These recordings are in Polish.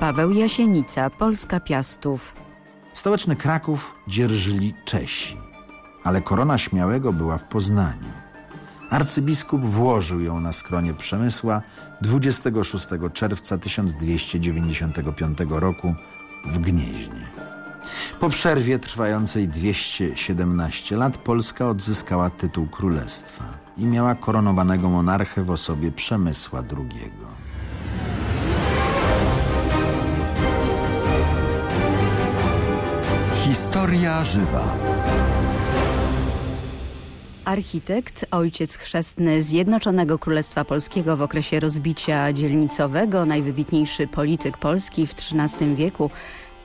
Paweł Jasienica, Polska Piastów. Stołeczny Kraków dzierżyli Czesi, ale korona Śmiałego była w Poznaniu. Arcybiskup włożył ją na skronie Przemysła 26 czerwca 1295 roku w Gnieźnie. Po przerwie trwającej 217 lat Polska odzyskała tytuł królestwa i miała koronowanego monarchę w osobie Przemysła II. Historia żywa. Architekt, ojciec chrzestny Zjednoczonego Królestwa Polskiego w okresie rozbicia dzielnicowego, najwybitniejszy polityk Polski w XIII wieku,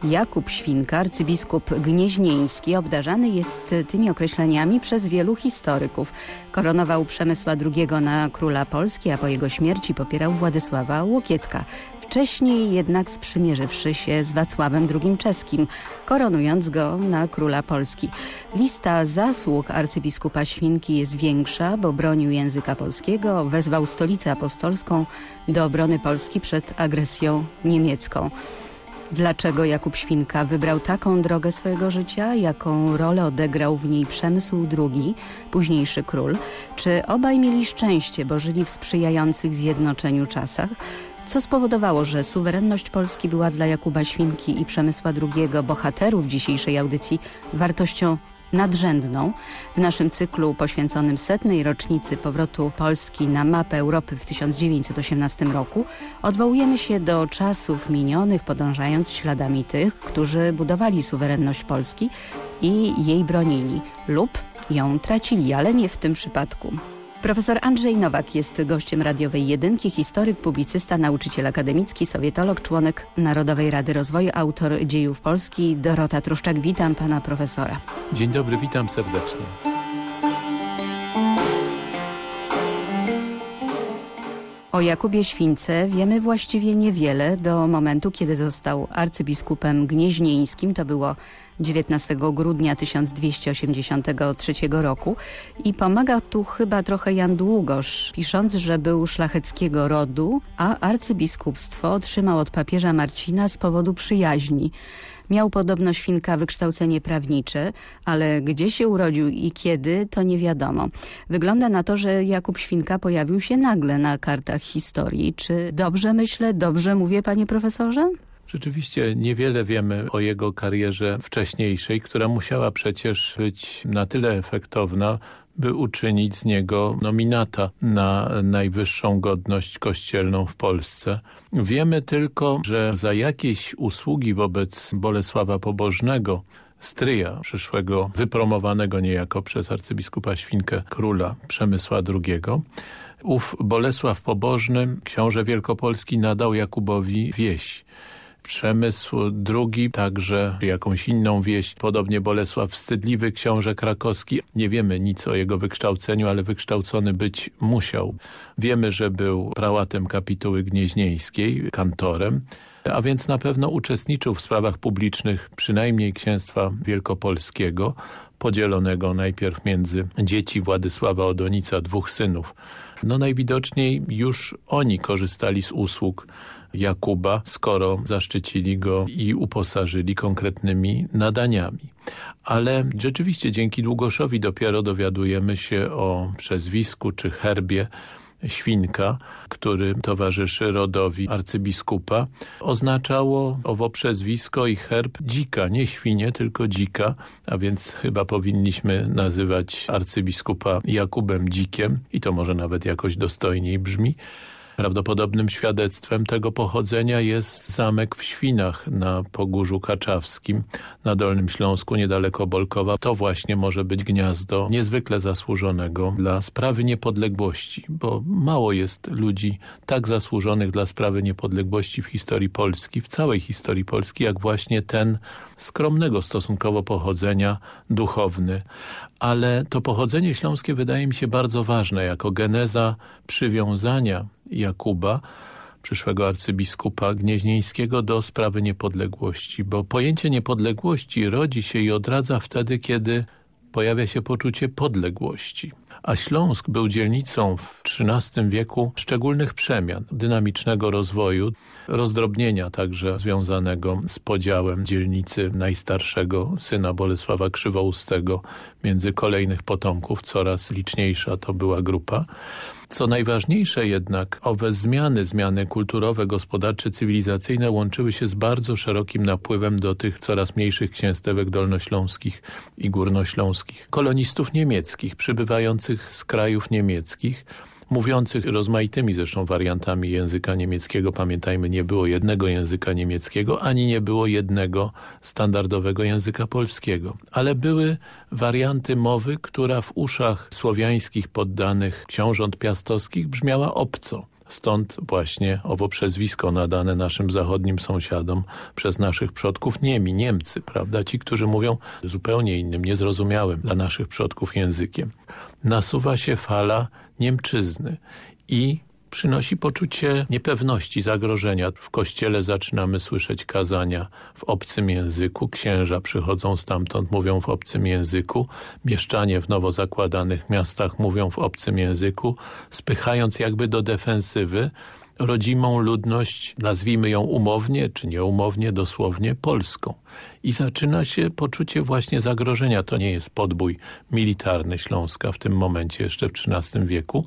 Jakub Świnka, arcybiskup gnieźnieński, obdarzany jest tymi określeniami przez wielu historyków. Koronował Przemysła II na króla Polski, a po jego śmierci popierał Władysława Łokietka. Wcześniej jednak sprzymierzywszy się z Wacławem II Czeskim, koronując go na króla Polski. Lista zasług arcybiskupa Świnki jest większa, bo bronił języka polskiego, wezwał stolicę apostolską do obrony Polski przed agresją niemiecką. Dlaczego Jakub Świnka wybrał taką drogę swojego życia? Jaką rolę odegrał w niej Przemysł II, późniejszy król? Czy obaj mieli szczęście, bo żyli w sprzyjających zjednoczeniu czasach? Co spowodowało, że suwerenność Polski była dla Jakuba Świnki i Przemysła II, bohaterów dzisiejszej audycji, wartością nadrzędną. W naszym cyklu poświęconym setnej rocznicy powrotu Polski na mapę Europy w 1918 roku odwołujemy się do czasów minionych, podążając śladami tych, którzy budowali suwerenność Polski i jej bronili lub ją tracili, ale nie w tym przypadku. Profesor Andrzej Nowak jest gościem radiowej jedynki, historyk, publicysta, nauczyciel akademicki, sowietolog, członek Narodowej Rady Rozwoju, autor dziejów Polski. Dorota Truszczak, witam pana profesora. Dzień dobry, witam serdecznie. O Jakubie Śwince wiemy właściwie niewiele do momentu, kiedy został arcybiskupem gnieźnieńskim. To było 19 grudnia 1283 roku i pomaga tu chyba trochę Jan Długosz, pisząc, że był szlacheckiego rodu, a arcybiskupstwo otrzymał od papieża Marcina z powodu przyjaźni. Miał podobno Świnka wykształcenie prawnicze, ale gdzie się urodził i kiedy, to nie wiadomo. Wygląda na to, że Jakub Świnka pojawił się nagle na kartach historii. Czy dobrze myślę, dobrze mówię, panie profesorze? Rzeczywiście niewiele wiemy o jego karierze wcześniejszej, która musiała przecież być na tyle efektowna, by uczynić z niego nominata na najwyższą godność kościelną w Polsce. Wiemy tylko, że za jakieś usługi wobec Bolesława Pobożnego, stryja przyszłego, wypromowanego niejako przez arcybiskupa Świnkę króla Przemysła II, ów Bolesław Pobożny, książę Wielkopolski, nadał Jakubowi wieś Przemysł drugi, także jakąś inną wieść, podobnie Bolesław Wstydliwy, książę krakowski. Nie wiemy nic o jego wykształceniu, ale wykształcony być musiał. Wiemy, że był prałatem kapituły gnieźnieńskiej, kantorem, a więc na pewno uczestniczył w sprawach publicznych przynajmniej księstwa wielkopolskiego, podzielonego najpierw między dzieci Władysława Odonica, dwóch synów. No najwidoczniej już oni korzystali z usług Jakuba, skoro zaszczycili go i uposażyli konkretnymi nadaniami. Ale rzeczywiście dzięki Długoszowi dopiero dowiadujemy się o przezwisku czy herbie Świnka, który towarzyszy rodowi arcybiskupa, oznaczało owo przezwisko i herb dzika, nie świnie, tylko dzika, a więc chyba powinniśmy nazywać arcybiskupa Jakubem Dzikiem i to może nawet jakoś dostojniej brzmi. Prawdopodobnym świadectwem tego pochodzenia jest zamek w Świnach na Pogórzu Kaczawskim na Dolnym Śląsku, niedaleko Bolkowa. To właśnie może być gniazdo niezwykle zasłużonego dla sprawy niepodległości, bo mało jest ludzi tak zasłużonych dla sprawy niepodległości w historii Polski, w całej historii Polski, jak właśnie ten skromnego stosunkowo pochodzenia duchowny. Ale to pochodzenie śląskie wydaje mi się bardzo ważne jako geneza przywiązania Jakuba, przyszłego arcybiskupa gnieźnieńskiego do sprawy niepodległości, bo pojęcie niepodległości rodzi się i odradza wtedy, kiedy pojawia się poczucie podległości. a Śląsk był dzielnicą w XIII wieku szczególnych przemian, dynamicznego rozwoju, rozdrobnienia także związanego z podziałem dzielnicy najstarszego syna Bolesława Krzywoustego między kolejnych potomków, coraz liczniejsza to była grupa. Co najważniejsze jednak, owe zmiany, zmiany kulturowe, gospodarcze, cywilizacyjne łączyły się z bardzo szerokim napływem do tych coraz mniejszych księstewek dolnośląskich i górnośląskich. Kolonistów niemieckich, przybywających z krajów niemieckich, mówiących rozmaitymi zresztą wariantami języka niemieckiego. Pamiętajmy, nie było jednego języka niemieckiego, ani nie było jednego standardowego języka polskiego. Ale były warianty mowy, która w uszach słowiańskich poddanych książąt piastowskich brzmiała obco. Stąd właśnie owo przezwisko nadane naszym zachodnim sąsiadom przez naszych przodków Niemi, Niemcy, prawda? Ci, którzy mówią zupełnie innym, niezrozumiałym dla naszych przodków językiem. Nasuwa się fala Niemczyzny i przynosi poczucie niepewności, zagrożenia. W kościele zaczynamy słyszeć kazania w obcym języku, księża przychodzą stamtąd, mówią w obcym języku, mieszczanie w nowo zakładanych miastach mówią w obcym języku, spychając jakby do defensywy rodzimą ludność, nazwijmy ją umownie czy nieumownie, dosłownie polską. I zaczyna się poczucie właśnie zagrożenia. To nie jest podbój militarny Śląska w tym momencie, jeszcze w XIII wieku,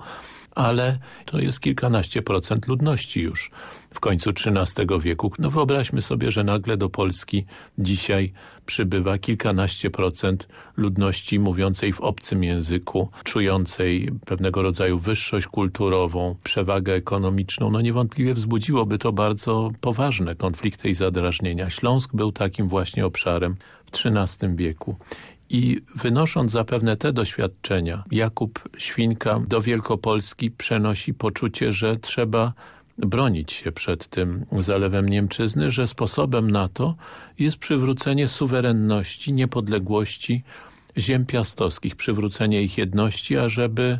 ale to jest kilkanaście procent ludności już w końcu XIII wieku. No wyobraźmy sobie, że nagle do Polski dzisiaj przybywa kilkanaście procent ludności mówiącej w obcym języku, czującej pewnego rodzaju wyższość kulturową, przewagę ekonomiczną. No niewątpliwie wzbudziłoby to bardzo poważne konflikty i zadrażnienia. Śląsk był takim właśnie obszarem w XIII wieku. I wynosząc zapewne te doświadczenia, Jakub Świnka do Wielkopolski przenosi poczucie, że trzeba bronić się przed tym zalewem Niemczyzny, że sposobem na to jest przywrócenie suwerenności, niepodległości ziem piastowskich, przywrócenie ich jedności, ażeby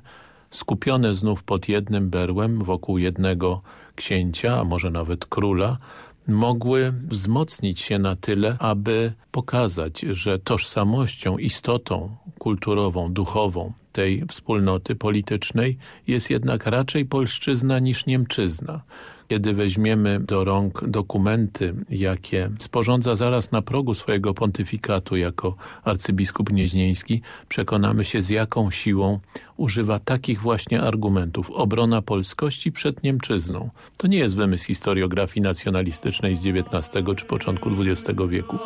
skupione znów pod jednym berłem wokół jednego księcia, a może nawet króla, mogły wzmocnić się na tyle, aby pokazać, że tożsamością, istotą kulturową, duchową tej wspólnoty politycznej jest jednak raczej polszczyzna niż niemczyzna. Kiedy weźmiemy do rąk dokumenty, jakie sporządza zaraz na progu swojego pontyfikatu jako arcybiskup gnieźnieński, przekonamy się z jaką siłą używa takich właśnie argumentów. Obrona polskości przed Niemczyzną. To nie jest wymysł historiografii nacjonalistycznej z XIX czy początku XX wieku.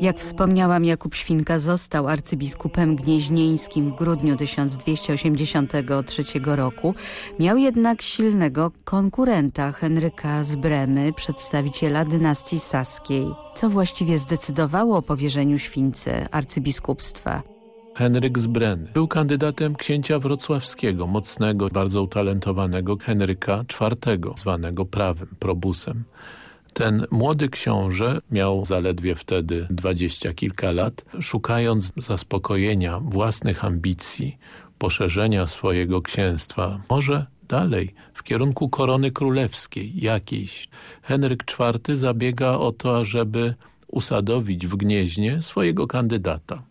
Jak wspomniałam, Jakub Świnka został arcybiskupem gnieźnieńskim w grudniu 1283 roku. Miał jednak silnego konkurenta Henryka z Bremy, przedstawiciela dynastii saskiej. Co właściwie zdecydowało o powierzeniu Śwince arcybiskupstwa? Henryk z Breny. Był kandydatem księcia wrocławskiego, mocnego, bardzo utalentowanego Henryka IV, zwanego prawym, probusem. Ten młody książę miał zaledwie wtedy dwadzieścia kilka lat, szukając zaspokojenia własnych ambicji, poszerzenia swojego księstwa, może dalej, w kierunku korony królewskiej jakiejś. Henryk IV zabiega o to, ażeby usadowić w Gnieźnie swojego kandydata.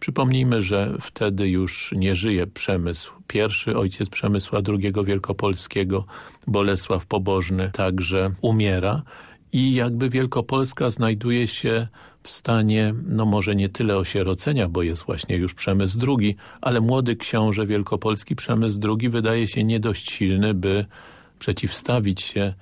Przypomnijmy, że wtedy już nie żyje Przemysł I, ojciec Przemysła II Wielkopolskiego, Bolesław Pobożny także umiera, i jakby Wielkopolska znajduje się w stanie, no może nie tyle osierocenia, bo jest właśnie już Przemysł II, ale młody książę wielkopolski Przemysł II wydaje się nie dość silny, by przeciwstawić się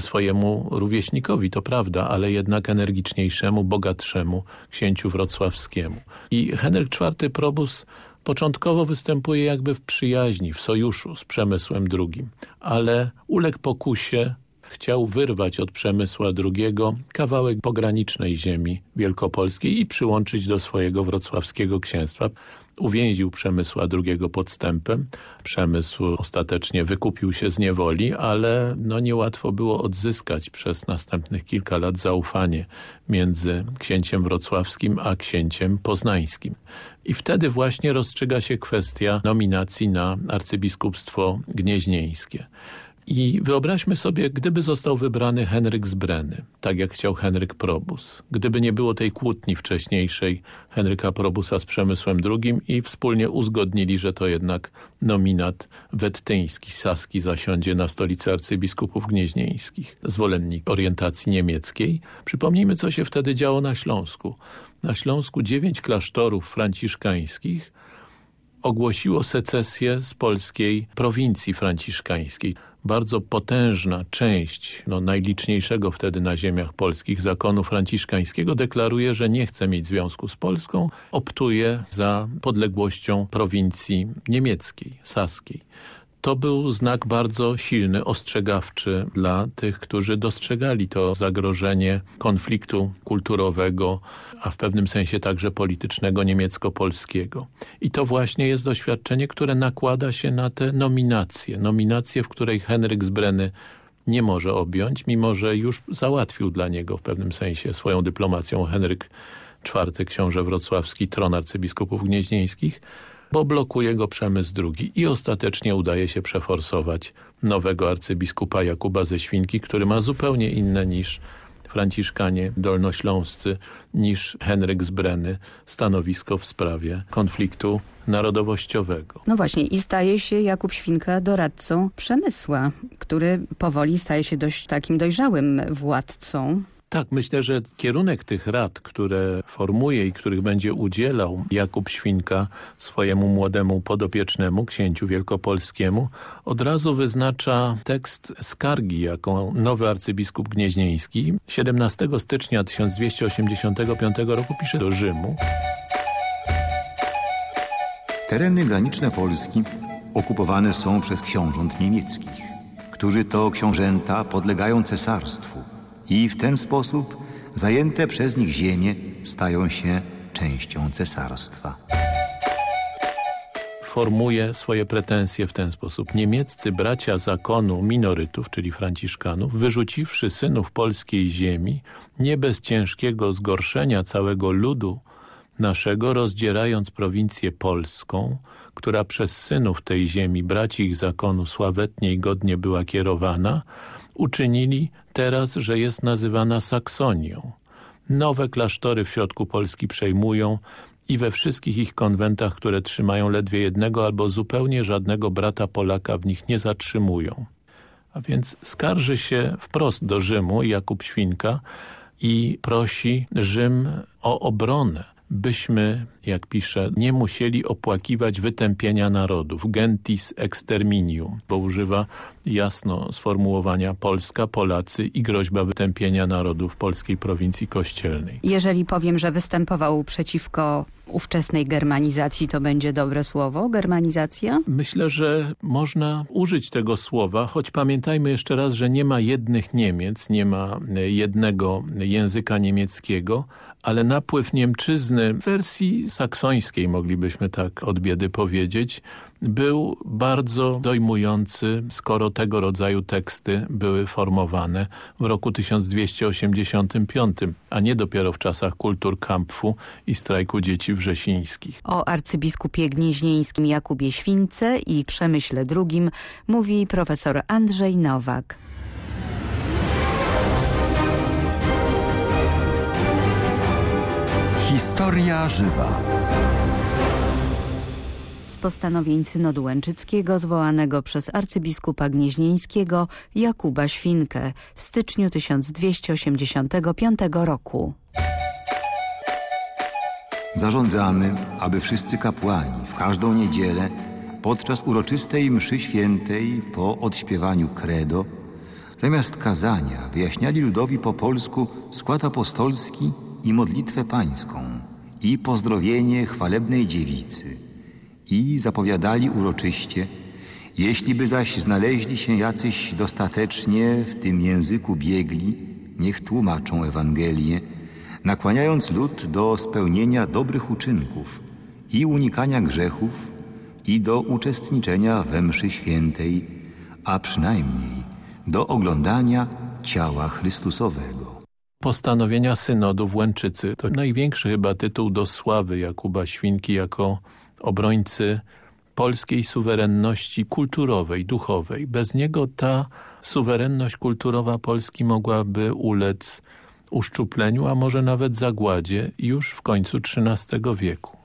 swojemu rówieśnikowi, to prawda, ale jednak energiczniejszemu, bogatszemu księciu wrocławskiemu. I Henryk IV Probus początkowo występuje jakby w przyjaźni, w sojuszu z Przemysłem II, ale uległ pokusie chciał wyrwać od Przemysła II kawałek pogranicznej ziemi wielkopolskiej i przyłączyć do swojego wrocławskiego księstwa. Uwięził Przemysła II podstępem. Przemysł ostatecznie wykupił się z niewoli, ale no niełatwo było odzyskać przez następnych kilka lat zaufanie między księciem wrocławskim a księciem poznańskim. I wtedy właśnie rozstrzyga się kwestia nominacji na arcybiskupstwo gnieźnieńskie. I wyobraźmy sobie, gdyby został wybrany Henryk z Breny, tak jak chciał Henryk Probus. Gdyby nie było tej kłótni wcześniejszej Henryka Probusa z Przemysłem II i wspólnie uzgodnili, że to jednak nominat wettyński, saski zasiądzie na stolicy arcybiskupów gnieźnieńskich, zwolennik orientacji niemieckiej. Przypomnijmy, co się wtedy działo na Śląsku. Na Śląsku dziewięć klasztorów franciszkańskich ogłosiło secesję z polskiej prowincji franciszkańskiej. Bardzo potężna część no, najliczniejszego wtedy na ziemiach polskich zakonu franciszkańskiego deklaruje, że nie chce mieć związku z Polską, optuje za podległością prowincji niemieckiej, saskiej to był znak bardzo silny, ostrzegawczy dla tych, którzy dostrzegali to zagrożenie konfliktu kulturowego, a w pewnym sensie także politycznego niemiecko-polskiego. I to właśnie jest doświadczenie, które nakłada się na te nominacje. Nominacje, w której Henryk z Breny nie może objąć, mimo że już załatwił dla niego w pewnym sensie swoją dyplomacją Henryk IV, książę wrocławski, tron arcybiskupów gnieźnieńskich, bo blokuje go Przemysł II i ostatecznie udaje się przeforsować nowego arcybiskupa Jakuba ze Świnki, który ma zupełnie inne niż franciszkanie dolnośląscy niż Henryk z Breny stanowisko w sprawie konfliktu narodowościowego. No właśnie i staje się Jakub Świnka doradcą Przemysła, który powoli staje się dość takim dojrzałym władcą. Tak, myślę, że kierunek tych rad, które formuje i których będzie udzielał Jakub Świnka swojemu młodemu podopiecznemu, księciu wielkopolskiemu, od razu wyznacza tekst skargi, jaką nowy arcybiskup Gnieźnieński 17 stycznia 1285 roku pisze do Rzymu. Tereny graniczne Polski okupowane są przez książąt niemieckich, którzy to książęta podlegają cesarstwu i w ten sposób zajęte przez nich ziemie stają się częścią cesarstwa. Formuje swoje pretensje w ten sposób. Niemieccy bracia zakonu minorytów, czyli franciszkanów, wyrzuciwszy synów polskiej ziemi, nie bez ciężkiego zgorszenia całego ludu naszego, rozdzierając prowincję polską, która przez synów tej ziemi, braci ich zakonu, sławetnie i godnie była kierowana, uczynili teraz, że jest nazywana Saksonią. Nowe klasztory w środku Polski przejmują i we wszystkich ich konwentach, które trzymają ledwie jednego albo zupełnie żadnego brata Polaka w nich nie zatrzymują. A więc skarży się wprost do Rzymu Jakub Świnka i prosi Rzym o obronę byśmy, jak pisze, nie musieli opłakiwać wytępienia narodów, gentis exterminium, bo używa jasno sformułowania Polska, Polacy i groźba wytępienia narodów polskiej prowincji kościelnej. Jeżeli powiem, że występował przeciwko ówczesnej germanizacji, to będzie dobre słowo, germanizacja? Myślę, że można użyć tego słowa, choć pamiętajmy jeszcze raz, że nie ma jednych Niemiec, nie ma jednego języka niemieckiego, ale napływ Niemczyzny w wersji saksońskiej, moglibyśmy tak od biedy powiedzieć, był bardzo dojmujący, skoro tego rodzaju teksty były formowane w roku 1285, a nie dopiero w czasach kulturkampfu i strajku dzieci wrzesińskich. O arcybiskupie gnieźnieńskim Jakubie Śwince i Przemyśle II mówi profesor Andrzej Nowak. Historia żywa. Z postanowień synodu Łęczyckiego zwołanego przez arcybiskupa gnieźnieńskiego Jakuba Świnkę w styczniu 1285 roku. Zarządzamy, aby wszyscy kapłani w każdą niedzielę podczas uroczystej mszy świętej po odśpiewaniu credo zamiast kazania wyjaśniali ludowi po polsku skład apostolski i modlitwę pańską i pozdrowienie chwalebnej dziewicy i zapowiadali uroczyście, jeśli by zaś znaleźli się jacyś dostatecznie w tym języku biegli, niech tłumaczą Ewangelię, nakłaniając lud do spełnienia dobrych uczynków i unikania grzechów i do uczestniczenia we mszy świętej, a przynajmniej do oglądania ciała Chrystusowego. Postanowienia synodu w Łęczycy to największy chyba tytuł do sławy Jakuba Świnki jako obrońcy polskiej suwerenności kulturowej, duchowej. Bez niego ta suwerenność kulturowa Polski mogłaby ulec uszczupleniu, a może nawet zagładzie już w końcu XIII wieku.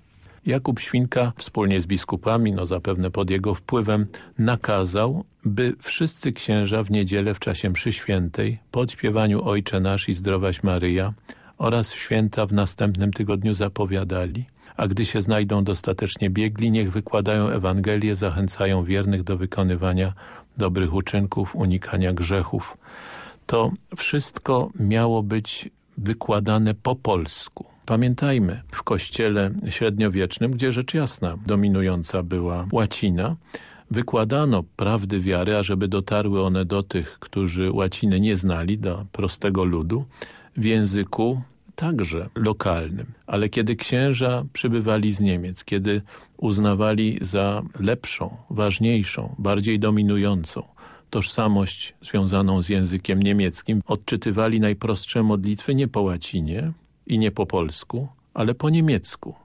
Jakub Świnka wspólnie z biskupami, no zapewne pod jego wpływem, nakazał, by wszyscy księża w niedzielę w czasie mszy świętej po odśpiewaniu Ojcze Nasz i Zdrowaś Maryja oraz święta w następnym tygodniu zapowiadali, a gdy się znajdą dostatecznie biegli, niech wykładają Ewangelię, zachęcają wiernych do wykonywania dobrych uczynków, unikania grzechów. To wszystko miało być wykładane po polsku. Pamiętajmy, w kościele średniowiecznym, gdzie rzecz jasna dominująca była łacina, wykładano prawdy wiary, ażeby dotarły one do tych, którzy łaciny nie znali, do prostego ludu, w języku także lokalnym. Ale kiedy księża przybywali z Niemiec, kiedy uznawali za lepszą, ważniejszą, bardziej dominującą tożsamość związaną z językiem niemieckim, odczytywali najprostsze modlitwy nie po łacinie i nie po polsku, ale po niemiecku.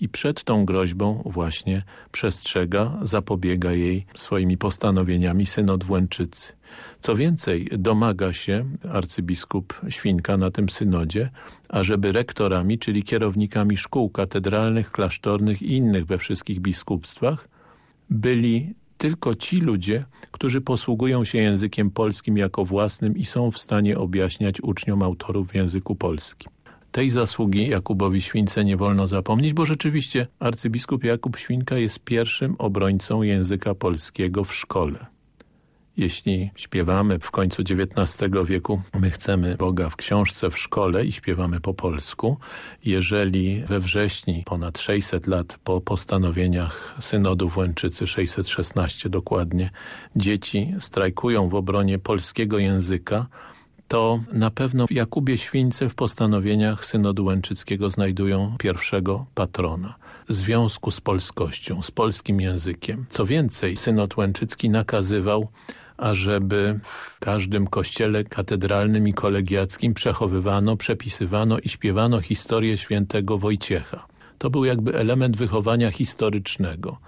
I przed tą groźbą właśnie przestrzega, zapobiega jej swoimi postanowieniami synod Włęczycy. Co więcej, domaga się arcybiskup Świnka na tym synodzie, ażeby rektorami, czyli kierownikami szkół katedralnych, klasztornych i innych we wszystkich biskupstwach, byli tylko ci ludzie, którzy posługują się językiem polskim jako własnym i są w stanie objaśniać uczniom autorów w języku polskim. Tej zasługi Jakubowi Śwince nie wolno zapomnieć, bo rzeczywiście arcybiskup Jakub Świnka jest pierwszym obrońcą języka polskiego w szkole jeśli śpiewamy w końcu XIX wieku, my chcemy Boga w książce w szkole i śpiewamy po polsku. Jeżeli we wrześni, ponad 600 lat po postanowieniach synodu w Łęczycy, 616 dokładnie, dzieci strajkują w obronie polskiego języka, to na pewno w Jakubie Świńce w postanowieniach synodu łęczyckiego znajdują pierwszego patrona związku z polskością, z polskim językiem. Co więcej, synod łęczycki nakazywał ażeby w każdym kościele katedralnym i kolegiackim przechowywano, przepisywano i śpiewano historię świętego Wojciecha. To był jakby element wychowania historycznego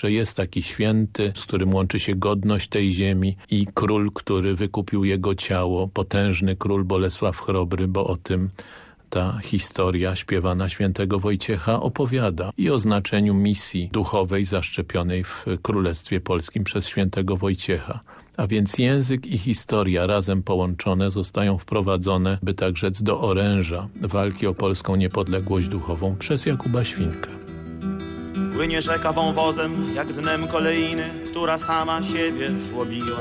że jest taki święty, z którym łączy się godność tej ziemi i król, który wykupił jego ciało, potężny król Bolesław Chrobry, bo o tym ta historia śpiewana świętego Wojciecha opowiada i o znaczeniu misji duchowej zaszczepionej w Królestwie Polskim przez świętego Wojciecha. A więc język i historia razem połączone zostają wprowadzone, by tak rzec, do oręża walki o polską niepodległość duchową przez Jakuba Świnkę. Płynie rzeka wąwozem, jak dnem kolejny, która sama siebie żłobiła.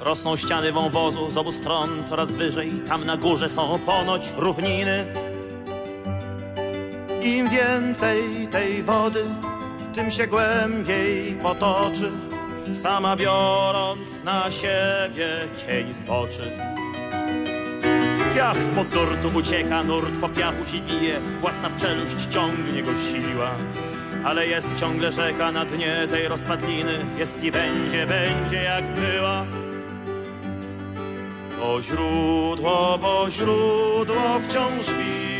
Rosną ściany wąwozu z obu stron coraz wyżej, tam na górze są ponoć równiny. Im więcej tej wody, tym się głębiej potoczy sama biorąc na siebie cień zboczy. Piach spod nurtu ucieka, nurt po piachu się wije, własna w czeluść ciągnie go siła. Ale jest ciągle rzeka na dnie tej rozpadliny, jest i będzie, będzie jak była. Bo źródło, bo źródło wciąż bije.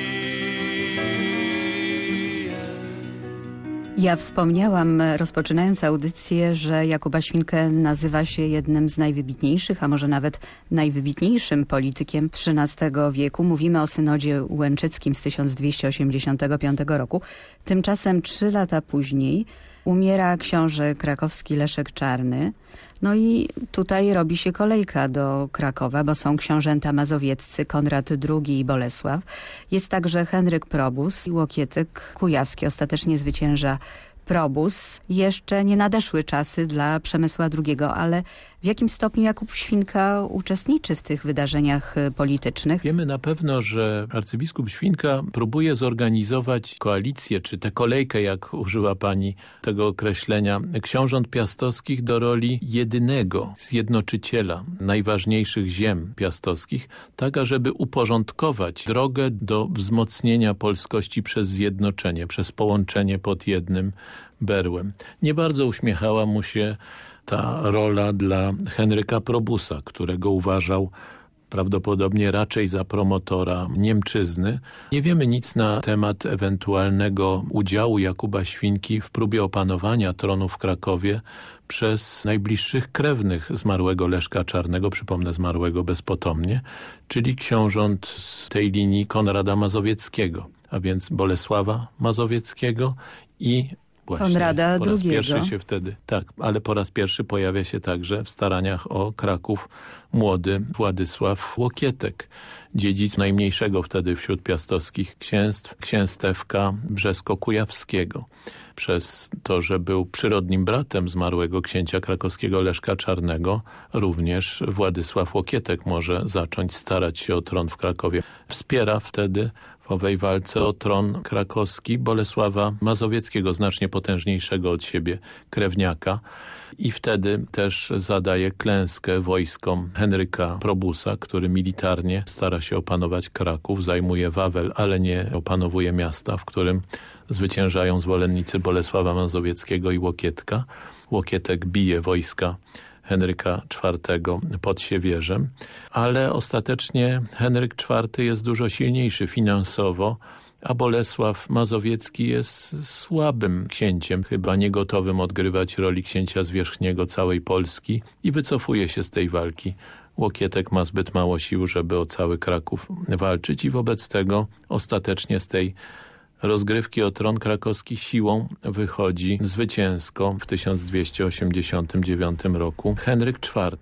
Ja wspomniałam, rozpoczynając audycję, że Jakuba Świnkę nazywa się jednym z najwybitniejszych, a może nawet najwybitniejszym politykiem XIII wieku. Mówimy o synodzie łęczyckim z 1285 roku. Tymczasem trzy lata później umiera książę krakowski Leszek Czarny. No i tutaj robi się kolejka do Krakowa, bo są książęta mazowieccy Konrad II i Bolesław. Jest także Henryk Probus i Łokietek Kujawski ostatecznie zwycięża Probus. Jeszcze nie nadeszły czasy dla Przemysła II, ale w jakim stopniu Jakub Świnka uczestniczy w tych wydarzeniach y, politycznych? Wiemy na pewno, że arcybiskup Świnka próbuje zorganizować koalicję, czy tę kolejkę, jak użyła pani tego określenia, książąt piastowskich do roli jedynego zjednoczyciela najważniejszych ziem piastowskich, tak ażeby uporządkować drogę do wzmocnienia polskości przez zjednoczenie, przez połączenie pod jednym berłem. Nie bardzo uśmiechała mu się ta rola dla Henryka Probusa, którego uważał prawdopodobnie raczej za promotora Niemczyzny. Nie wiemy nic na temat ewentualnego udziału Jakuba Świnki w próbie opanowania tronu w Krakowie przez najbliższych krewnych zmarłego Leszka Czarnego, przypomnę zmarłego bezpotomnie, czyli książąt z tej linii Konrada Mazowieckiego, a więc Bolesława Mazowieckiego i Właśnie, Konrada po raz II. pierwszy się wtedy, tak, ale po raz pierwszy pojawia się także w staraniach o Kraków młody Władysław Łokietek, dziedzic najmniejszego wtedy wśród piastowskich księstw, księstewka Brzesko-Kujawskiego. Przez to, że był przyrodnim bratem zmarłego księcia krakowskiego Leszka Czarnego, również Władysław Łokietek może zacząć starać się o tron w Krakowie. Wspiera wtedy w owej walce o tron krakowski Bolesława Mazowieckiego, znacznie potężniejszego od siebie krewniaka i wtedy też zadaje klęskę wojskom Henryka Probusa, który militarnie stara się opanować Kraków, zajmuje Wawel, ale nie opanowuje miasta, w którym zwyciężają zwolennicy Bolesława Mazowieckiego i Łokietka. Łokietek bije wojska Henryka IV pod Siewierzem, ale ostatecznie Henryk IV jest dużo silniejszy finansowo, a Bolesław Mazowiecki jest słabym księciem, chyba niegotowym odgrywać roli księcia zwierzchniego całej Polski i wycofuje się z tej walki. Łokietek ma zbyt mało sił, żeby o cały Kraków walczyć i wobec tego ostatecznie z tej rozgrywki o tron krakowski siłą wychodzi zwycięsko w 1289 roku Henryk IV.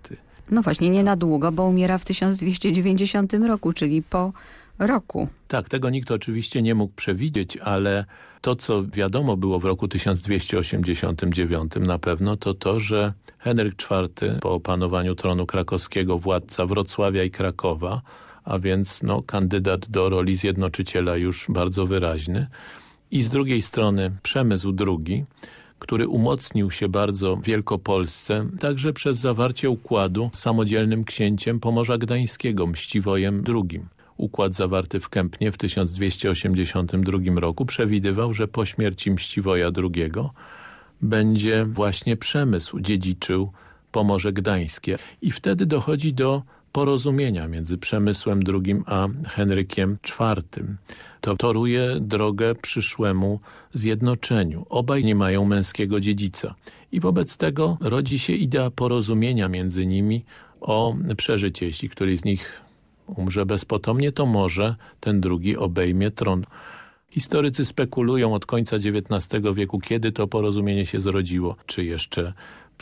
No właśnie, nie na długo, bo umiera w 1290 roku, czyli po roku. Tak, tego nikt oczywiście nie mógł przewidzieć, ale to, co wiadomo było w roku 1289 na pewno, to to, że Henryk IV po opanowaniu tronu krakowskiego, władca Wrocławia i Krakowa, a więc no, kandydat do roli zjednoczyciela już bardzo wyraźny. I z drugiej strony przemysł drugi, który umocnił się bardzo w Wielkopolsce, także przez zawarcie układu z samodzielnym księciem Pomorza Gdańskiego, Mściwojem II. Układ zawarty w Kępnie w 1282 roku przewidywał, że po śmierci Mściwoja II będzie właśnie przemysł dziedziczył Pomorze Gdańskie. I wtedy dochodzi do porozumienia między Przemysłem II a Henrykiem IV. To toruje drogę przyszłemu zjednoczeniu. Obaj nie mają męskiego dziedzica. I wobec tego rodzi się idea porozumienia między nimi o przeżycie. Jeśli któryś z nich umrze bezpotomnie, to może ten drugi obejmie tron. Historycy spekulują od końca XIX wieku, kiedy to porozumienie się zrodziło. Czy jeszcze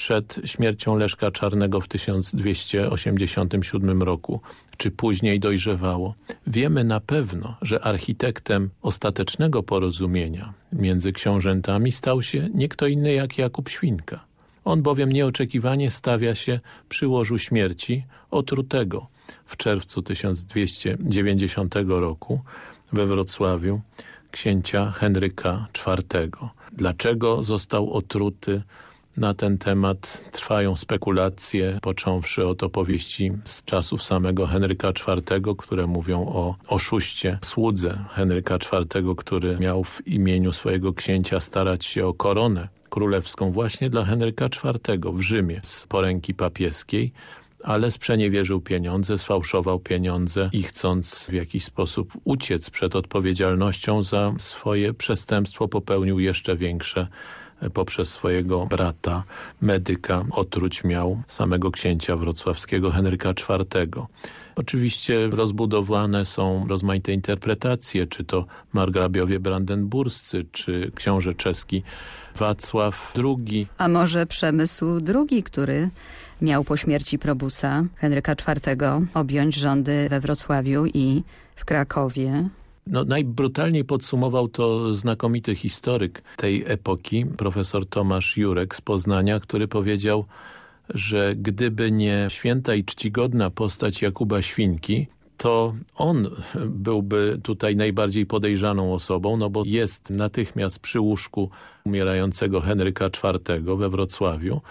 przed śmiercią Leszka Czarnego w 1287 roku, czy później dojrzewało. Wiemy na pewno, że architektem ostatecznego porozumienia między książętami stał się nie kto inny jak Jakub Świnka. On bowiem nieoczekiwanie stawia się przy łożu śmierci otrutego w czerwcu 1290 roku we Wrocławiu księcia Henryka IV. Dlaczego został otruty? Na ten temat trwają spekulacje, począwszy od opowieści z czasów samego Henryka IV, które mówią o oszuście, słudze Henryka IV, który miał w imieniu swojego księcia starać się o koronę królewską właśnie dla Henryka IV w Rzymie z poręki papieskiej, ale sprzeniewierzył pieniądze, sfałszował pieniądze i chcąc w jakiś sposób uciec przed odpowiedzialnością za swoje przestępstwo popełnił jeszcze większe poprzez swojego brata, medyka, otruć miał samego księcia wrocławskiego Henryka IV. Oczywiście rozbudowane są rozmaite interpretacje, czy to margrabiowie brandenburscy, czy książę czeski Wacław II. A może Przemysł II, który miał po śmierci Probusa Henryka IV objąć rządy we Wrocławiu i w Krakowie. No, najbrutalniej podsumował to znakomity historyk tej epoki, profesor Tomasz Jurek z Poznania, który powiedział, że gdyby nie święta i czcigodna postać Jakuba Świnki, to on byłby tutaj najbardziej podejrzaną osobą, no bo jest natychmiast przy łóżku umierającego Henryka IV we Wrocławiu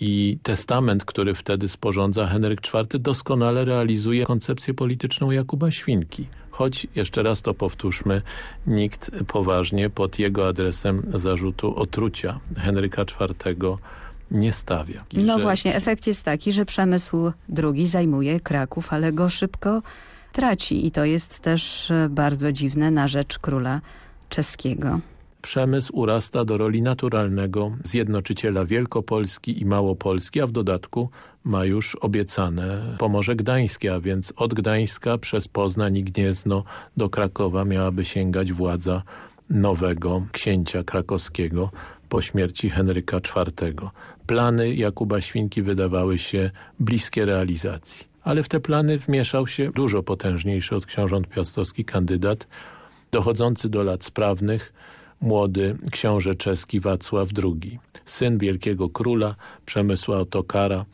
i testament, który wtedy sporządza Henryk IV doskonale realizuje koncepcję polityczną Jakuba Świnki. Choć, jeszcze raz to powtórzmy, nikt poważnie pod jego adresem zarzutu otrucia Henryka IV nie stawia. I No że- właśnie, efekt jest taki, że przemysł drugi zajmuje Kraków, ale go szybko traci i to jest też e, bardzo dziwne na rzecz króla czeskiego. Przemysł urasta do roli naturalnego zjednoczyciela Wielkopolski i Małopolski, a w dodatku ma już obiecane Pomorze Gdańskie, a więc od Gdańska przez Poznań i Gniezno do Krakowa miałaby sięgać władza nowego księcia krakowskiego po śmierci Henryka IV. Plany Jakuba Świnki wydawały się bliskie realizacji. Ale w te plany wmieszał się dużo potężniejszy od książąt piastowski kandydat, dochodzący do lat sprawnych, młody książę czeski Wacław II, syn wielkiego króla Przemysła Otokara,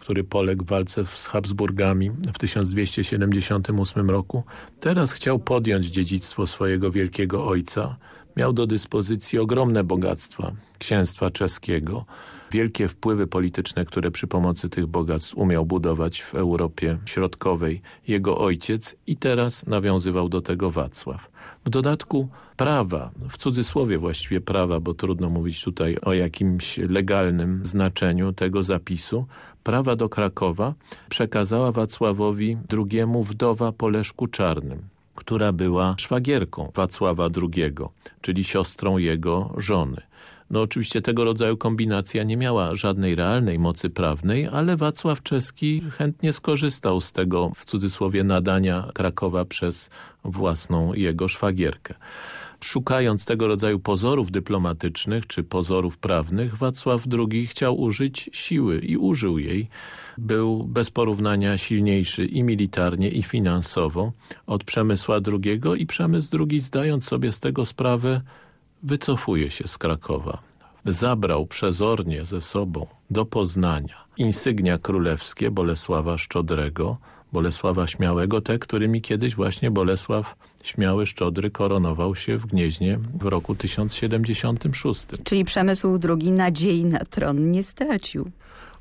który poległ w walce z Habsburgami w 1278 roku. Teraz chciał podjąć dziedzictwo swojego wielkiego ojca. Miał do dyspozycji ogromne bogactwa księstwa czeskiego, wielkie wpływy polityczne, które przy pomocy tych bogactw umiał budować w Europie Środkowej jego ojciec i teraz nawiązywał do tego Wacław. W dodatku prawa, w cudzysłowie właściwie prawa, bo trudno mówić tutaj o jakimś legalnym znaczeniu tego zapisu, prawa do Krakowa przekazała Wacławowi II wdowa po Leszku Czarnym która była szwagierką Wacława II, czyli siostrą jego żony. No oczywiście tego rodzaju kombinacja nie miała żadnej realnej mocy prawnej, ale Wacław Czeski chętnie skorzystał z tego, w cudzysłowie, nadania Krakowa przez własną jego szwagierkę. Szukając tego rodzaju pozorów dyplomatycznych czy pozorów prawnych, Wacław II chciał użyć siły i użył jej. Był bez porównania silniejszy i militarnie, i finansowo od Przemysła II i Przemysł II, zdając sobie z tego sprawę, wycofuje się z Krakowa. Zabrał przezornie ze sobą do Poznania insygnia królewskie Bolesława Szczodrego, Bolesława Śmiałego, te, którymi kiedyś właśnie Bolesław Śmiały Szczodry koronował się w Gnieźnie w roku 1076. Czyli przemysł drugi nadziei na tron nie stracił.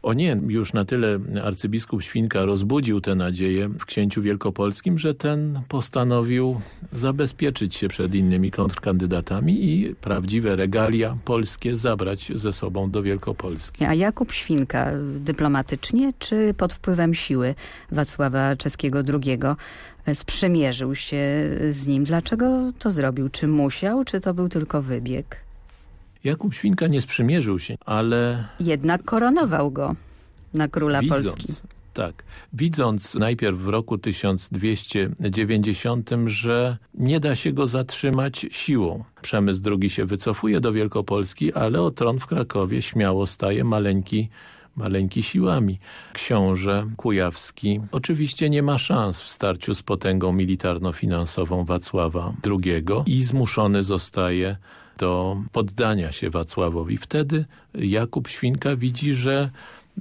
O nie, już na tyle arcybiskup Świnka rozbudził tę nadzieję w księciu wielkopolskim, że ten postanowił zabezpieczyć się przed innymi kontrkandydatami i prawdziwe regalia polskie zabrać ze sobą do Wielkopolski. A Jakub Świnka dyplomatycznie czy pod wpływem siły Wacława Czeskiego II sprzymierzył się z nim? Dlaczego to zrobił? Czy musiał, czy to był tylko wybieg? Jakub Świnka nie sprzymierzył się, ale Jednak koronował go na króla widząc, Polski. Tak, widząc najpierw w roku 1290, że nie da się go zatrzymać siłą. Przemysł II się wycofuje do Wielkopolski, ale o tron w Krakowie śmiało staje maleńki maleńki siłami. Książę Kujawski oczywiście nie ma szans w starciu z potęgą militarno-finansową Wacława II i zmuszony zostaje do poddania się Wacławowi. Wtedy Jakub Świnka widzi, że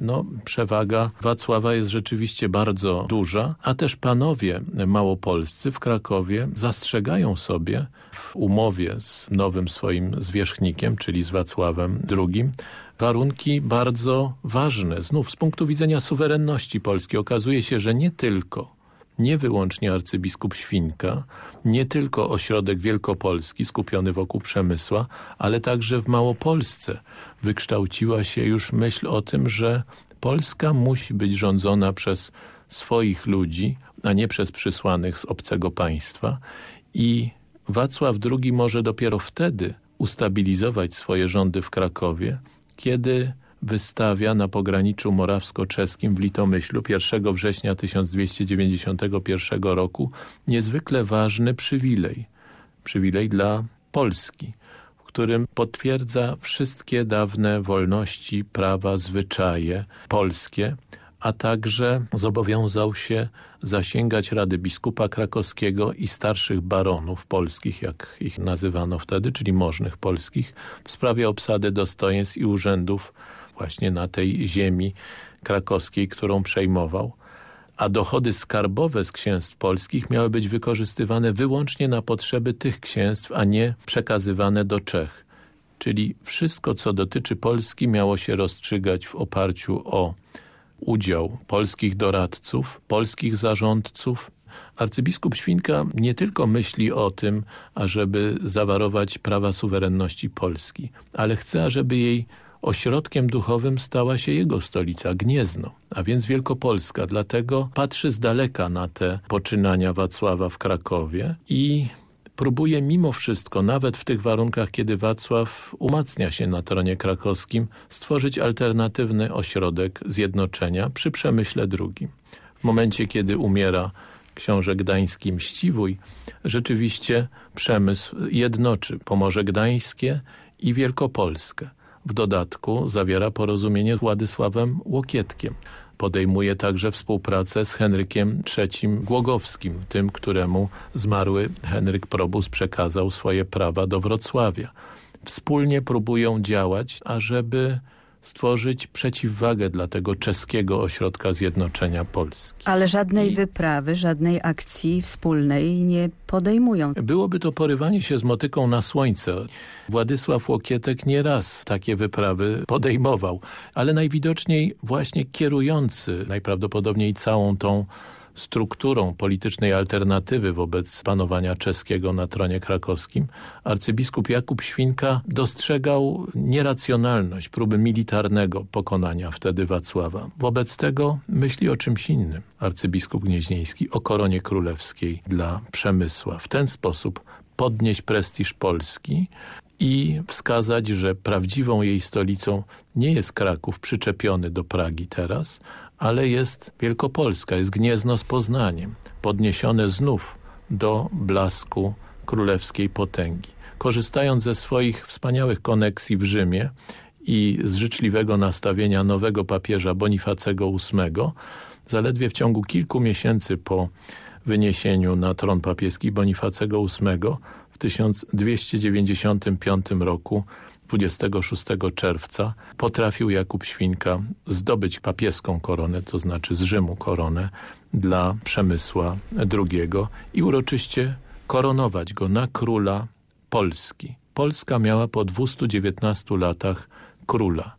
no, przewaga Wacława jest rzeczywiście bardzo duża, a też panowie małopolscy w Krakowie zastrzegają sobie w umowie z nowym swoim zwierzchnikiem, czyli z Wacławem II, warunki bardzo ważne. Znów z punktu widzenia suwerenności Polski okazuje się, że nie tylko nie wyłącznie arcybiskup Świnka, nie tylko ośrodek wielkopolski skupiony wokół Przemysła, ale także w Małopolsce wykształciła się już myśl o tym, że Polska musi być rządzona przez swoich ludzi, a nie przez przysłanych z obcego państwa. I Wacław II może dopiero wtedy ustabilizować swoje rządy w Krakowie, kiedy wystawia na pograniczu morawsko-czeskim w Litomyślu 1 września 1291 roku niezwykle ważny przywilej. Przywilej dla Polski, w którym potwierdza wszystkie dawne wolności, prawa, zwyczaje polskie, a także zobowiązał się zasięgać Rady Biskupa Krakowskiego i starszych baronów polskich, jak ich nazywano wtedy, czyli możnych polskich, w sprawie obsady dostojeństw i urzędów właśnie na tej ziemi krakowskiej, którą przejmował, a dochody skarbowe z księstw polskich miały być wykorzystywane wyłącznie na potrzeby tych księstw, a nie przekazywane do Czech. Czyli wszystko, co dotyczy Polski, miało się rozstrzygać w oparciu o udział polskich doradców, polskich zarządców. Arcybiskup Świnka nie tylko myśli o tym, ażeby zawarować prawa suwerenności Polski, ale chce, ażeby jej ośrodkiem duchowym stała się jego stolica, Gniezno, a więc Wielkopolska. Dlatego patrzy z daleka na te poczynania Wacława w Krakowie i próbuje mimo wszystko, nawet w tych warunkach, kiedy Wacław umacnia się na tronie krakowskim, stworzyć alternatywny ośrodek zjednoczenia przy Przemyśle II. W momencie, kiedy umiera książę gdański Mściwój, rzeczywiście przemysł jednoczy Pomorze Gdańskie i Wielkopolskę. W dodatku zawiera porozumienie z Władysławem Łokietkiem. Podejmuje także współpracę z Henrykiem III Głogowskim, tym, któremu zmarły Henryk Probus przekazał swoje prawa do Wrocławia. Wspólnie próbują działać, ażeby stworzyć przeciwwagę dla tego czeskiego ośrodka zjednoczenia Polski. Ale żadnej I... wyprawy, żadnej akcji wspólnej nie podejmują. Byłoby to porywanie się z motyką na słońce. Władysław Łokietek nieraz takie wyprawy podejmował, ale najwidoczniej właśnie kierujący najprawdopodobniej całą tą strukturą politycznej alternatywy wobec panowania czeskiego na tronie krakowskim, arcybiskup Jakub Świnka dostrzegał nieracjonalność próby militarnego pokonania wtedy Wacława. Wobec tego myśli o czymś innym arcybiskup Gnieźnieński, o koronie królewskiej dla Przemysła. W ten sposób podnieść prestiż Polski i wskazać, że prawdziwą jej stolicą nie jest Kraków przyczepiony do Pragi teraz, ale jest Wielkopolska, jest Gniezno z Poznaniem, podniesione znów do blasku królewskiej potęgi. Korzystając ze swoich wspaniałych koneksji w Rzymie i z życzliwego nastawienia nowego papieża Bonifacego VIII, zaledwie w ciągu kilku miesięcy po wyniesieniu na tron papieski Bonifacego VIII w 1295 roku 26 czerwca potrafił Jakub Świnka zdobyć papieską koronę, to znaczy z Rzymu koronę dla Przemysła II i uroczyście koronować go na króla Polski. Polska miała po 219 latach króla.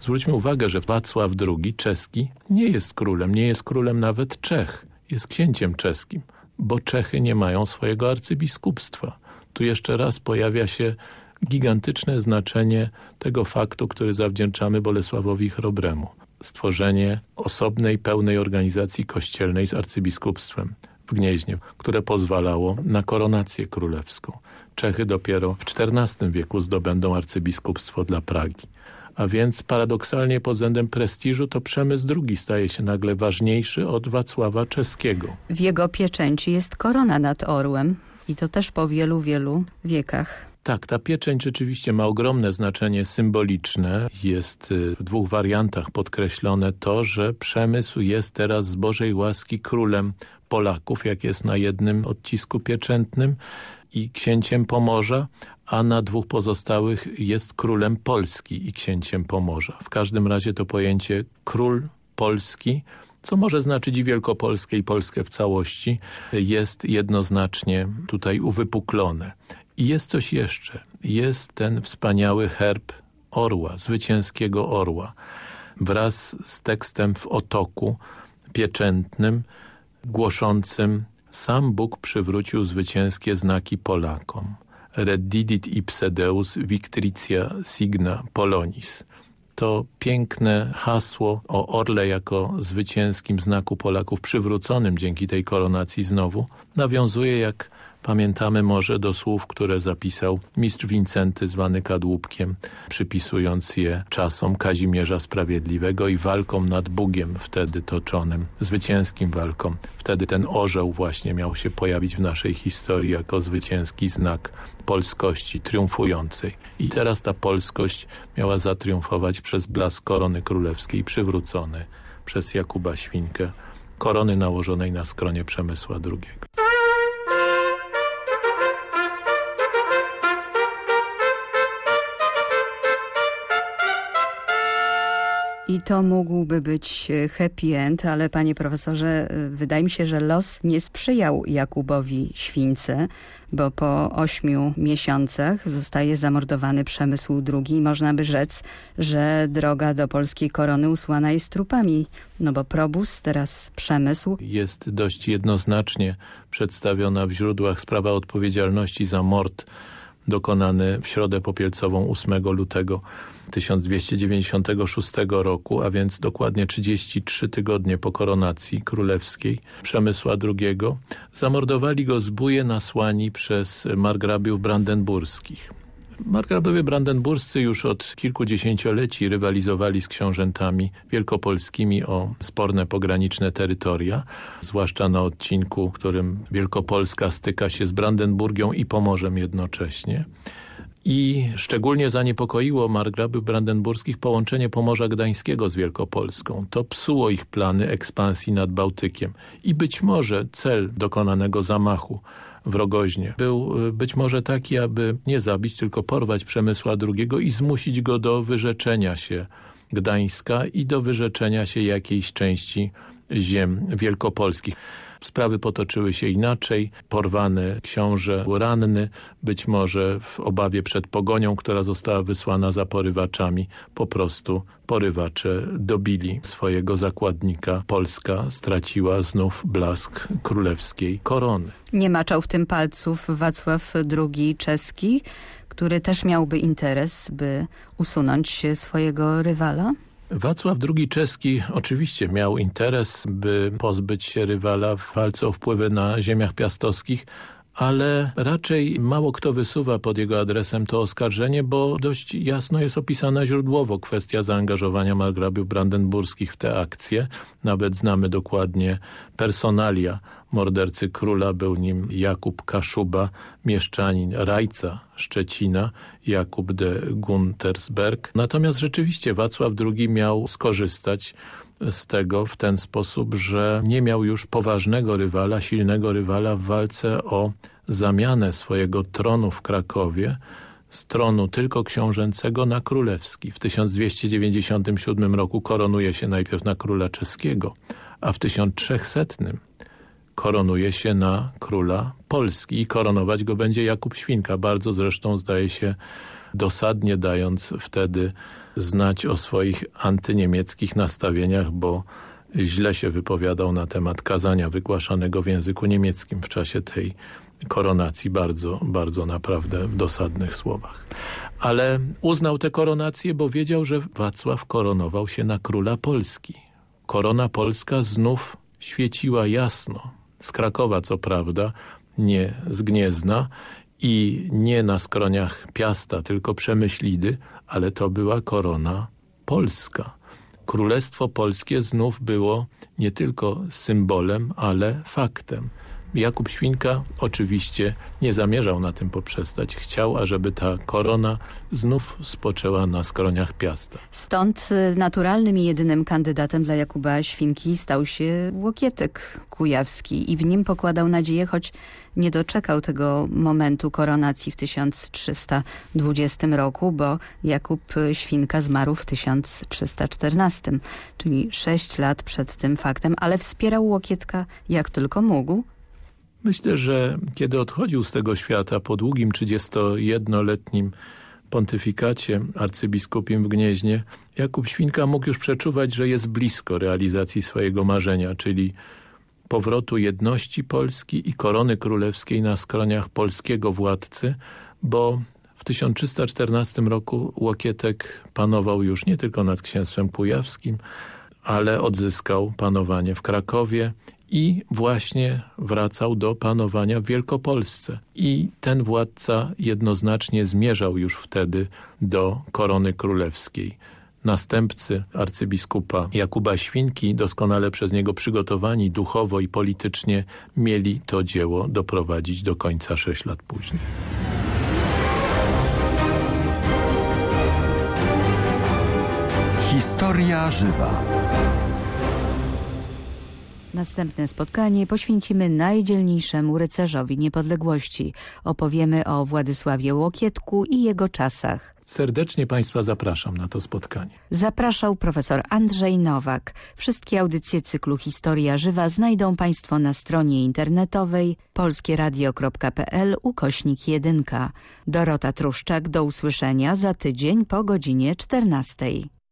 Zwróćmy uwagę, że Wacław II, czeski, nie jest królem, nie jest królem nawet Czech, jest księciem czeskim, bo Czechy nie mają swojego arcybiskupstwa. Tu jeszcze raz pojawia się gigantyczne znaczenie tego faktu, który zawdzięczamy Bolesławowi Chrobremu. Stworzenie osobnej, pełnej organizacji kościelnej z arcybiskupstwem w Gnieźnie, które pozwalało na koronację królewską. Czechy dopiero w XIV wieku zdobędą arcybiskupstwo dla Pragi. A więc paradoksalnie pod względem prestiżu to przemysł drugi staje się nagle ważniejszy od Wacława Czeskiego. W jego pieczęci jest korona nad orłem i to też po wielu, wielu wiekach. Tak, ta pieczęć rzeczywiście ma ogromne znaczenie symboliczne. Jest y, w dwóch wariantach podkreślone to, że przemysł jest teraz z Bożej łaski królem Polaków, jak jest na jednym odcisku pieczętnym i księciem Pomorza, a na dwóch pozostałych jest królem Polski i księciem Pomorza. W każdym razie to pojęcie król Polski co może znaczyć i Wielkopolskę i Polskę w całości, jest jednoznacznie tutaj uwypuklone. I jest coś jeszcze. Jest ten wspaniały herb orła, zwycięskiego orła. Wraz z tekstem w otoku pieczętnym, głoszącym sam Bóg przywrócił zwycięskie znaki Polakom. Reddidit ipse Deus victricia signa Polonis. To piękne hasło o orle jako zwycięskim znaku Polaków przywróconym dzięki tej koronacji znowu nawiązuje jak Pamiętamy może do słów, które zapisał mistrz Wincenty zwany Kadłubkiem, przypisując je czasom Kazimierza Sprawiedliwego i walkom nad Bugiem wtedy toczonym, zwycięskim walkom. Wtedy ten orzeł właśnie miał się pojawić w naszej historii jako zwycięski znak polskości triumfującej. I teraz ta polskość miała zatriumfować przez blask korony królewskiej przywrócony przez Jakuba Świnkę, korony nałożonej na skronie Przemysła II. I to mógłby być e, happy end, ale panie profesorze, e, wydaje mi się, że los nie sprzyjał Jakubowi Śwince, bo po ośmiu miesiącach zostaje zamordowany Przemysł II. Można by rzec, że droga do polskiej korony usłana jest trupami, no bo Probus, teraz Przemysł. Jest dość jednoznacznie przedstawiona w źródłach sprawa odpowiedzialności za mord dokonany w środę popielcową 8 lutego 1296 roku, a więc dokładnie 33 tygodnie po koronacji królewskiej Przemysła II, zamordowali go zbóje nasłani przez margrabiów brandenburskich. Margrabowie brandenburscy już od kilkudziesięcioleci rywalizowali z książętami wielkopolskimi o sporne pograniczne terytoria, zwłaszcza na odcinku, w którym Wielkopolska styka się z Brandenburgią i Pomorzem jednocześnie. I szczególnie zaniepokoiło margrabiów brandenburskich połączenie Pomorza Gdańskiego z Wielkopolską. To psuło ich plany ekspansji nad Bałtykiem i być może cel dokonanego zamachu w Rogoźnie był y, być może taki, aby nie zabić, tylko porwać Przemysła II i zmusić go do wyrzeczenia się Gdańska i do wyrzeczenia się jakiejś części ziem wielkopolskich. Sprawy potoczyły się inaczej. Porwany książę ranny, być może w obawie przed pogonią, która została wysłana za porywaczami, po prostu porywacze dobili swojego zakładnika. Polska straciła znów blask królewskiej korony. Nie maczał w tym palców Wacław II czeski, który też miałby interes, by usunąć swojego rywala? Wacław II Czeski oczywiście miał interes, by pozbyć się rywala w walce o wpływy na ziemiach piastowskich, ale raczej mało kto wysuwa pod jego adresem to oskarżenie, bo dość jasno jest opisana źródłowo kwestia zaangażowania margrabiów brandenburskich w te akcje. Nawet znamy dokładnie personalia mordercy króla, był nim Jakub Kaszuba, mieszczanin Rajca Szczecina, Jakub de Guntersberg. Natomiast rzeczywiście Wacław II miał skorzystać z tego w ten sposób, że nie miał już poważnego rywala, silnego rywala w walce o zamianę swojego tronu w Krakowie z tronu tylko książęcego na królewski. W 1297 roku koronuje się najpierw na króla czeskiego, a w 1300 koronuje się na króla Polski i koronować go będzie Jakub Świnka. Bardzo zresztą zdaje się dosadnie dając wtedy znać o swoich antyniemieckich nastawieniach, bo źle się wypowiadał na temat kazania wygłaszanego w języku niemieckim w czasie tej koronacji bardzo, bardzo naprawdę w dosadnych słowach. Ale uznał tę koronację, bo wiedział, że Wacław koronował się na króla Polski. Korona polska znów świeciła jasno. Z Krakowa co prawda, nie z Gniezna i nie na skroniach Piasta, tylko Przemyślidy, ale to była korona polska. Królestwo Polskie znów było nie tylko symbolem, ale faktem. Jakub Świnka oczywiście nie zamierzał na tym poprzestać. Chciał, ażeby ta korona znów spoczęła na skroniach Piasta. Stąd y, naturalnym i jedynym kandydatem dla Jakuba Świnki stał się Łokietek Kujawski i w nim pokładał nadzieję, choć nie doczekał tego momentu koronacji w 1320 roku, bo Jakub Świnka zmarł w 1314, czyli sześć lat przed tym faktem, ale wspierał Łokietka jak tylko mógł, Myślę, że kiedy odchodził z tego świata po długim 31-letnim pontyfikacie arcybiskupim w Gnieźnie, Jakub Świnka mógł już przeczuwać, że jest blisko realizacji swojego marzenia, czyli powrotu jedności Polski i korony królewskiej na skroniach polskiego władcy, bo w 1314 roku Łokietek panował już nie tylko nad księstwem kujawskim, ale odzyskał panowanie w Krakowie i właśnie wracał do panowania w Wielkopolsce. I ten władca jednoznacznie zmierzał już wtedy do korony królewskiej. Następcy arcybiskupa Jakuba Świnki, doskonale przez niego przygotowani duchowo i politycznie, mieli to dzieło doprowadzić do końca sześć lat później. Historia żywa. Następne spotkanie poświęcimy najdzielniejszemu rycerzowi niepodległości. Opowiemy o Władysławie Łokietku i jego czasach. Serdecznie Państwa zapraszam na to spotkanie. Zapraszał profesor Andrzej Nowak. Wszystkie audycje cyklu Historia Żywa znajdą Państwo na stronie internetowej polskieradio.pl ukośnik 1. Dorota Truszczak, do usłyszenia za tydzień po godzinie 14.